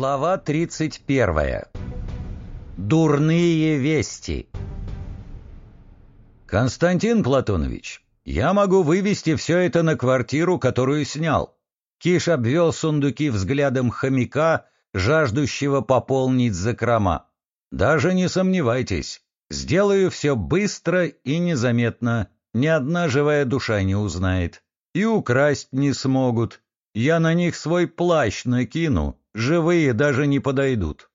Глава 31. Дурные вести. Константин Платонович, я могу вывести все это на квартиру, которую снял. Киш обвел сундуки взглядом хомяка, жаждущего пополнить закрома. Даже не сомневайтесь, сделаю все быстро и незаметно, ни одна живая душа не узнает. И украсть не смогут. Я на них свой плащ накину, живые даже не подойдут.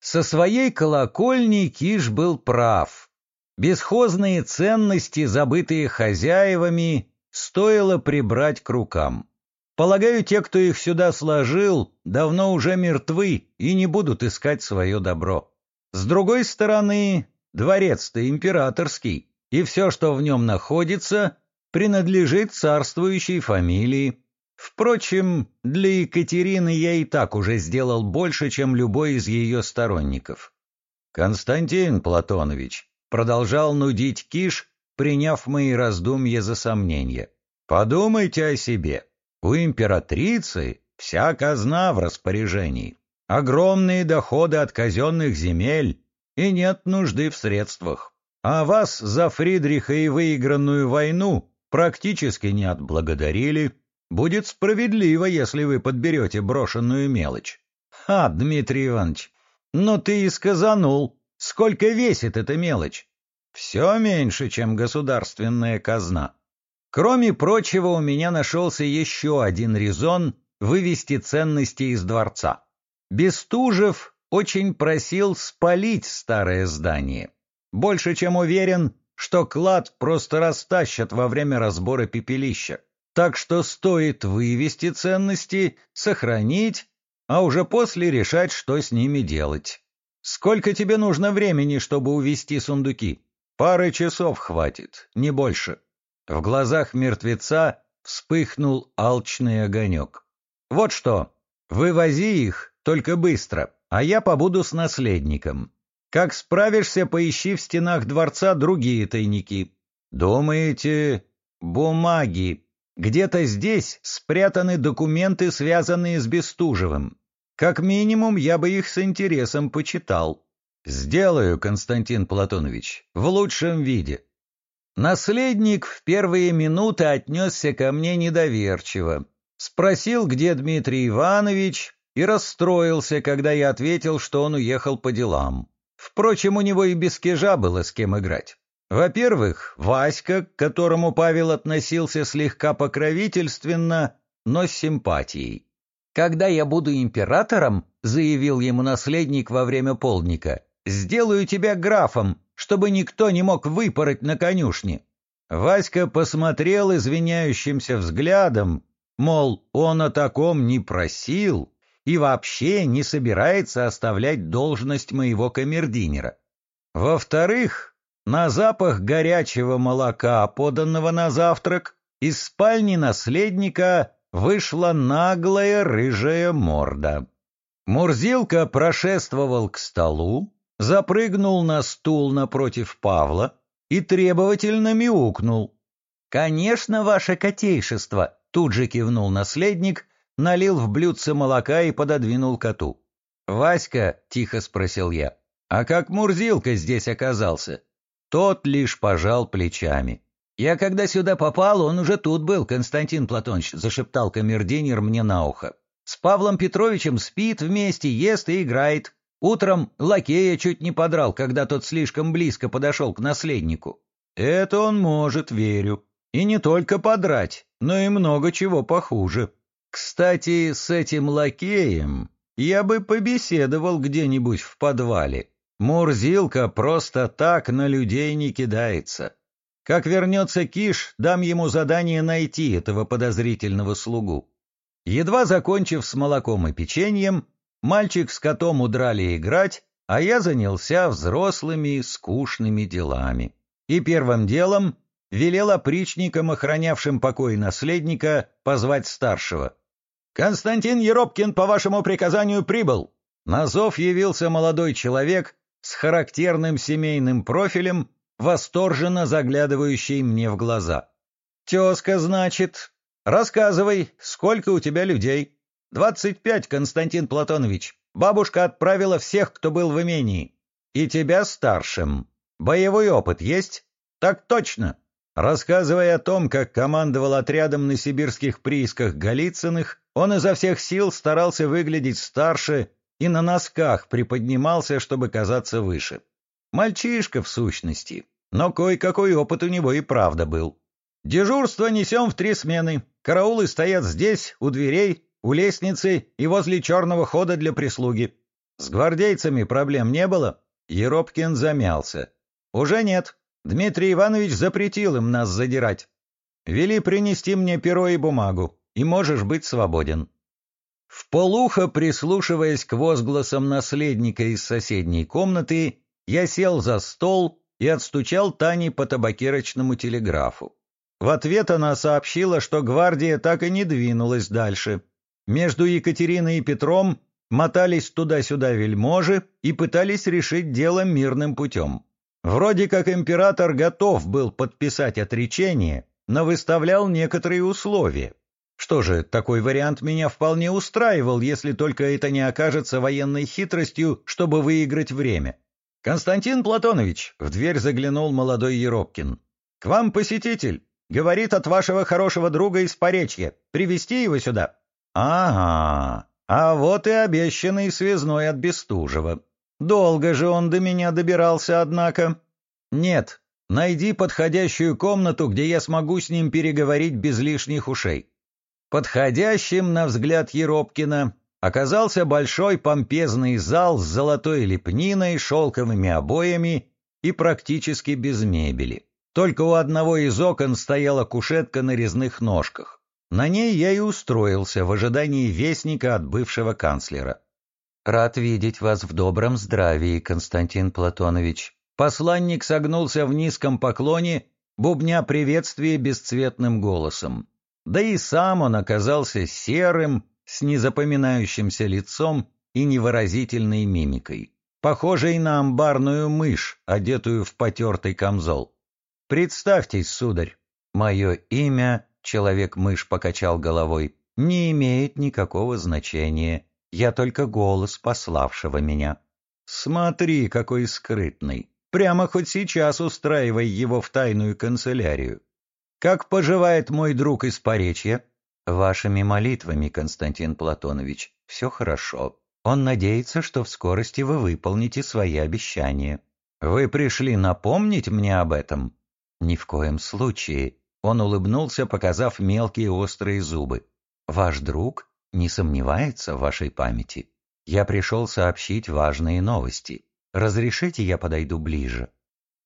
Со своей колокольни Киш был прав. Бесхозные ценности, забытые хозяевами, стоило прибрать к рукам. Полагаю, те, кто их сюда сложил, давно уже мертвы и не будут искать свое добро. С другой стороны, дворец-то императорский, и все, что в нем находится, принадлежит царствующей фамилии. Впрочем, для Екатерины я и так уже сделал больше, чем любой из ее сторонников. Константин Платонович продолжал нудить Киш, приняв мои раздумья за сомнение. Подумайте о себе. У императрицы вся казна в распоряжении, огромные доходы от казенных земель, и нет нужды в средствах. А вас за Фридриха и выигранную войну практически не отблагодарили, Будет справедливо, если вы подберете брошенную мелочь. Ха, Дмитрий Иванович, но ты и сказанул. Сколько весит эта мелочь? Все меньше, чем государственная казна. Кроме прочего, у меня нашелся еще один резон вывести ценности из дворца. Бестужев очень просил спалить старое здание. Больше чем уверен, что клад просто растащат во время разбора пепелища. Так что стоит вывести ценности, сохранить, а уже после решать, что с ними делать. Сколько тебе нужно времени, чтобы увести сундуки? Пары часов хватит, не больше. В глазах мертвеца вспыхнул алчный огонек. Вот что, вывози их, только быстро, а я побуду с наследником. Как справишься, поищи в стенах дворца другие тайники. Думаете, бумаги, где-то здесь спрятаны документы, связанные с Бестужевым. Как минимум, я бы их с интересом почитал. Сделаю, Константин Платонович, в лучшем виде. Наследник в первые минуты отнесся ко мне недоверчиво. Спросил, где Дмитрий Иванович, и расстроился, когда я ответил, что он уехал по делам. Впрочем, у него и без кижа было с кем играть. Во-первых, Васька, к которому Павел относился слегка покровительственно, но с симпатией. «Когда я буду императором», — заявил ему наследник во время полника, — «сделаю тебя графом, чтобы никто не мог выпороть на конюшне». Васька посмотрел извиняющимся взглядом, мол, он о таком не просил и вообще не собирается оставлять должность моего камердинера. Во-вторых, на запах горячего молока, поданного на завтрак, из спальни наследника вышла наглая рыжая морда. Мурзилка прошествовал к столу, запрыгнул на стул напротив Павла и требовательно мяукнул. «Конечно, ваше котейшество!» — тут же кивнул наследник, налил в блюдце молока и пододвинул коту. «Васька», — тихо спросил я, — «а как Мурзилка здесь оказался?» Тот лишь пожал плечами. «Я когда сюда попал, он уже тут был, Константин Платонович», — зашептал камердинер мне на ухо. «С Павлом Петровичем спит вместе, ест и играет. Утром лакея чуть не подрал, когда тот слишком близко подошел к наследнику. Это он может, верю. И не только подрать, но и много чего похуже. Кстати, с этим лакеем я бы побеседовал где-нибудь в подвале. Мурзилка просто так на людей не кидается. Как вернется Киш, дам ему задание найти этого подозрительного слугу. Едва закончив с молоком и печеньем, мальчик с котом удрали играть, а я занялся взрослыми скучными делами. И первым делом велел опричникам, охранявшим покой наследника, позвать старшего. «Константин Еропкин по вашему приказанию прибыл!» На зов явился молодой человек с характерным семейным профилем, восторженно заглядывающий мне в глаза. «Тезка, значит? Рассказывай, сколько у тебя людей?» «Двадцать пять, Константин Платонович. Бабушка отправила всех, кто был в имении. И тебя старшим. Боевой опыт есть? Так точно. Рассказывая о том, как командовал отрядом на сибирских приисках Голицыных, он изо всех сил старался выглядеть старше и на носках приподнимался, чтобы казаться выше. Мальчишка в сущности, но кое-какой опыт у него и правда был. Дежурство несем в три смены. Караулы стоят здесь, у дверей, у лестницы и возле черного хода для прислуги. С гвардейцами проблем не было? Еропкин замялся. Уже нет. Дмитрий Иванович запретил им нас задирать. Вели принести мне перо и бумагу, и можешь быть свободен. В полухо, прислушиваясь к возгласам наследника из соседней комнаты, я сел за стол и отстучал Тане по табакерочному телеграфу. В ответ она сообщила, что гвардия так и не двинулась дальше. Между Екатериной и Петром мотались туда-сюда вельможи и пытались решить дело мирным путем. Вроде как император готов был подписать отречение, но выставлял некоторые условия. Что же, такой вариант меня вполне устраивал, если только это не окажется военной хитростью, чтобы выиграть время. «Константин Платонович», — в дверь заглянул молодой Еропкин, — «к вам посетитель. Говорит от вашего хорошего друга из Поречья. Привести его сюда». «Ага, а вот и обещанный связной от Бестужева. Долго же он до меня добирался, однако. Нет, найди подходящую комнату, где я смогу с ним переговорить без лишних ушей. Подходящим, на взгляд Еропкина, оказался большой помпезный зал с золотой лепниной, шелковыми обоями и практически без мебели. Только у одного из окон стояла кушетка на резных ножках. На ней я и устроился в ожидании вестника от бывшего канцлера. «Рад видеть вас в добром здравии, Константин Платонович». Посланник согнулся в низком поклоне, бубня приветствие бесцветным голосом. Да и сам он оказался серым, с незапоминающимся лицом и невыразительной мимикой, похожей на амбарную мышь, одетую в потертый камзол. «Представьтесь, сударь, мое имя...» — человек-мышь покачал головой. «Не имеет никакого значения. Я только голос пославшего меня. Смотри, какой скрытный. Прямо хоть сейчас устраивай его в тайную канцелярию. Как поживает мой друг из Поречья? Вашими молитвами, Константин Платонович, все хорошо. Он надеется, что в скорости вы выполните свои обещания. Вы пришли напомнить мне об этом? Ни в коем случае. Он улыбнулся, показав мелкие острые зубы. Ваш друг не сомневается в вашей памяти. Я пришел сообщить важные новости. Разрешите, я подойду ближе?»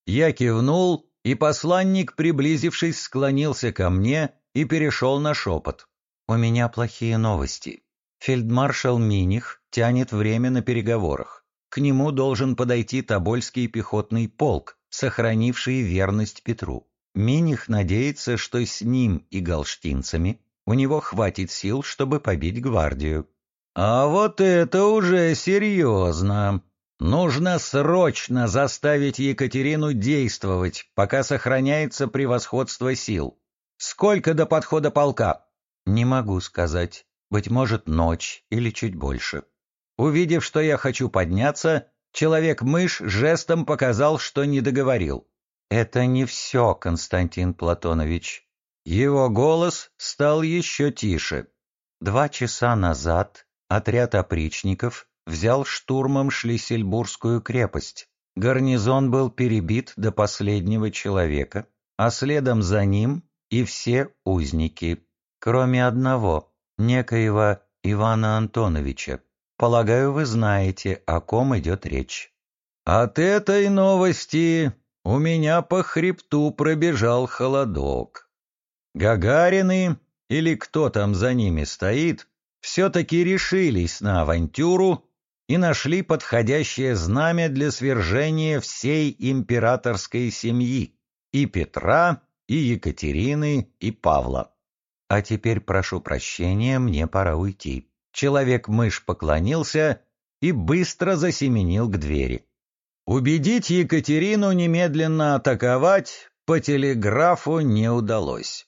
Я кивнул, и посланник, приблизившись, склонился ко мне и перешел на шепот. «У меня плохие новости. Фельдмаршал Миних тянет время на переговорах. К нему должен подойти Тобольский пехотный полк, сохранивший верность Петру. Миних надеется, что с ним и галштинцами у него хватит сил, чтобы побить гвардию. А вот это уже серьезно. Нужно срочно заставить Екатерину действовать, пока сохраняется превосходство сил. Сколько до подхода полка? Не могу сказать. Быть может, ночь или чуть больше. Увидев, что я хочу подняться, человек-мышь жестом показал, что не договорил. Это не все, Константин Платонович. Его голос стал еще тише. Два часа назад отряд опричников взял штурмом Шлиссельбургскую крепость. Гарнизон был перебит до последнего человека, а следом за ним и все узники, кроме одного, некоего Ивана Антоновича. Полагаю, вы знаете, о ком идет речь. От этой новости у меня по хребту пробежал холодок. Гагарины, или кто там за ними стоит, все-таки решились на авантюру и нашли подходящее знамя для свержения всей императорской семьи, и Петра, и Екатерины, и Павла. А теперь прошу прощения, мне пора уйти. Человек-мышь поклонился и быстро засеменил к двери. Убедить Екатерину немедленно атаковать по телеграфу не удалось.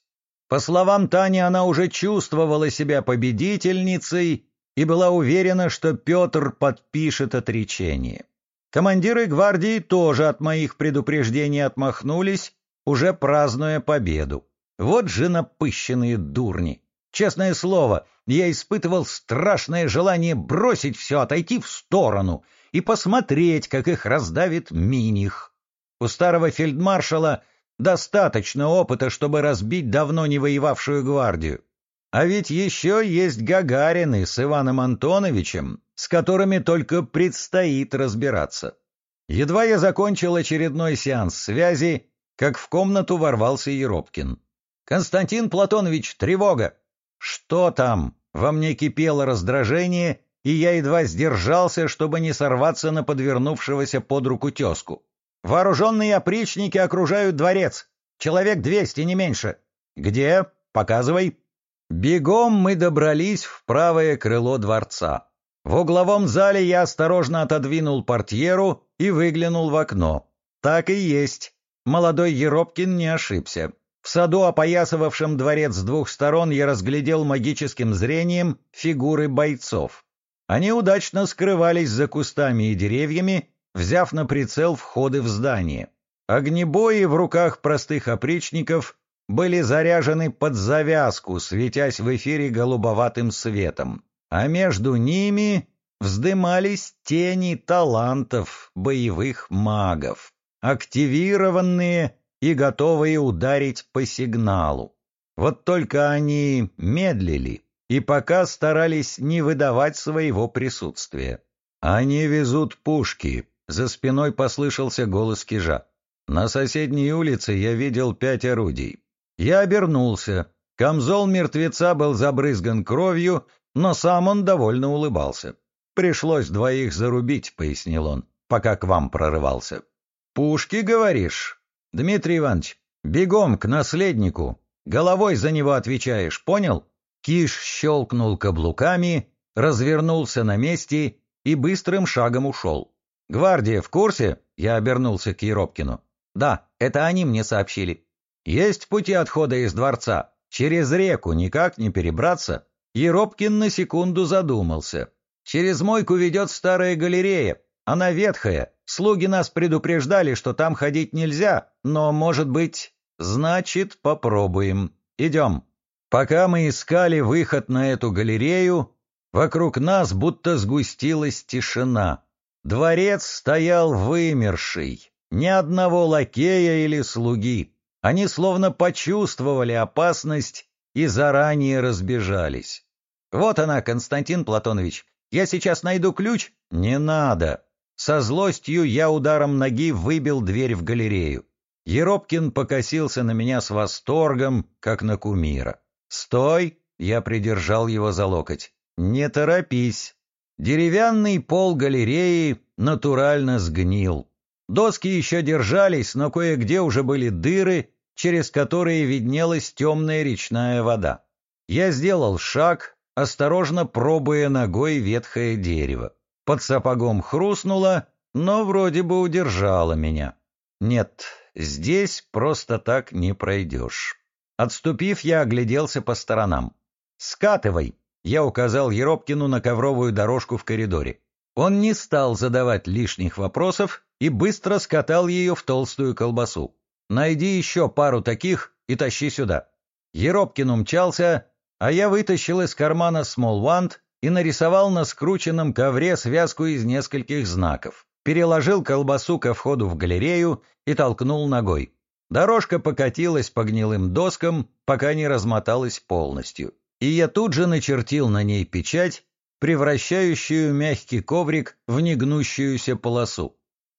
По словам Тани, она уже чувствовала себя победительницей и была уверена, что Петр подпишет отречение. Командиры гвардии тоже от моих предупреждений отмахнулись, уже празднуя победу. Вот же напыщенные дурни! Честное слово, я испытывал страшное желание бросить все, отойти в сторону и посмотреть, как их раздавит Миних. У старого фельдмаршала достаточно опыта, чтобы разбить давно не воевавшую гвардию. А ведь еще есть Гагарины с Иваном Антоновичем, с которыми только предстоит разбираться. Едва я закончил очередной сеанс связи, как в комнату ворвался Еропкин. «Константин Платонович, тревога!» «Что там?» Во мне кипело раздражение, и я едва сдержался, чтобы не сорваться на подвернувшегося под руку тезку. «Вооруженные опричники окружают дворец. Человек двести, не меньше. Где? Показывай». Бегом мы добрались в правое крыло дворца. В угловом зале я осторожно отодвинул портьеру и выглянул в окно. Так и есть. Молодой Еропкин не ошибся. В саду, опоясывавшем дворец с двух сторон, я разглядел магическим зрением фигуры бойцов. Они удачно скрывались за кустами и деревьями, взяв на прицел входы в здание. Огнебои в руках простых опричников были заряжены под завязку, светясь в эфире голубоватым светом, а между ними вздымались тени талантов боевых магов, активированные и готовые ударить по сигналу. Вот только они медлили и пока старались не выдавать своего присутствия. «Они везут пушки», — за спиной послышался голос кижа. «На соседней улице я видел пять орудий. Я обернулся. Камзол мертвеца был забрызган кровью, но сам он довольно улыбался. «Пришлось двоих зарубить», — пояснил он, — «пока к вам прорывался». «Пушки, говоришь?» «Дмитрий Иванович, бегом к наследнику. Головой за него отвечаешь, понял?» Киш щелкнул каблуками, развернулся на месте и быстрым шагом ушел. «Гвардия в курсе?» — я обернулся к Еропкину. «Да, это они мне сообщили. Есть пути отхода из дворца. Через реку никак не перебраться. Еропкин на секунду задумался. Через мойку ведет старая галерея. Она ветхая. Слуги нас предупреждали, что там ходить нельзя, но, может быть... Значит, попробуем. Идем. Пока мы искали выход на эту галерею, вокруг нас будто сгустилась тишина. Дворец стоял вымерший. Ни одного лакея или слуги. Они словно почувствовали опасность и заранее разбежались. «Вот она, Константин Платонович. Я сейчас найду ключ?» «Не надо». Со злостью я ударом ноги выбил дверь в галерею. Еропкин покосился на меня с восторгом, как на кумира. «Стой!» — я придержал его за локоть. «Не торопись!» Деревянный пол галереи натурально сгнил. Доски еще держались, но кое-где уже были дыры, через которые виднелась темная речная вода. Я сделал шаг, осторожно пробуя ногой ветхое дерево. Под сапогом хрустнуло, но вроде бы удержало меня. Нет, здесь просто так не пройдешь. Отступив, я огляделся по сторонам. «Скатывай!» — я указал Еропкину на ковровую дорожку в коридоре. Он не стал задавать лишних вопросов и быстро скатал ее в толстую колбасу. «Найди еще пару таких и тащи сюда». Еропкин умчался, а я вытащил из кармана смолвант и нарисовал на скрученном ковре связку из нескольких знаков. Переложил колбасу ко входу в галерею и толкнул ногой. Дорожка покатилась по гнилым доскам, пока не размоталась полностью. И я тут же начертил на ней печать, превращающую мягкий коврик в негнущуюся полосу.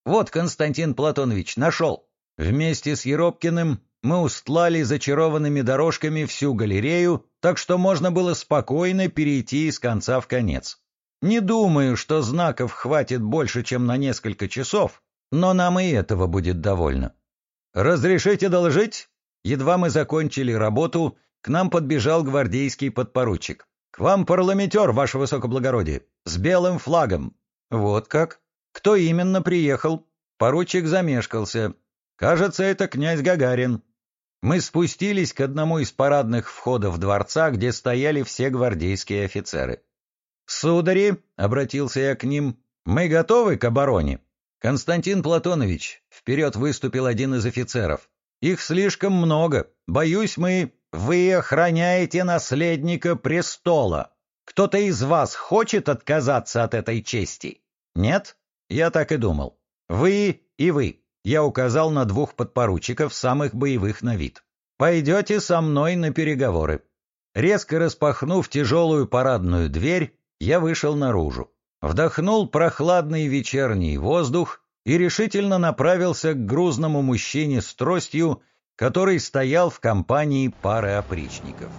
«Вот, Константин Платонович, нашел!» Вместе с Еропкиным мы устлали зачарованными дорожками всю галерею, так что можно было спокойно перейти из конца в конец. Не думаю, что знаков хватит больше, чем на несколько часов, но нам и этого будет довольно. «Разрешите доложить?» Едва мы закончили работу, к нам подбежал гвардейский подпоручик. «К вам парламентер, ваше высокоблагородие, с белым флагом». «Вот как? Кто именно приехал?» Поручик замешкался. «Кажется, это князь Гагарин». Мы спустились к одному из парадных входов дворца, где стояли все гвардейские офицеры. «Судари», — обратился я к ним, — «мы готовы к обороне?» «Константин Платонович», — вперед выступил один из офицеров, — «их слишком много. Боюсь, мы...» «Вы охраняете наследника престола. Кто-то из вас хочет отказаться от этой чести?» «Нет?» «Я так и думал. Вы и вы». Я указал на двух подпоручиков, самых боевых на вид. «Пойдете со мной на переговоры». Резко распахнув тяжелую парадную дверь, я вышел наружу, вдохнул прохладный вечерний воздух и решительно направился к грузному мужчине с тростью, который стоял в компании пары опричников.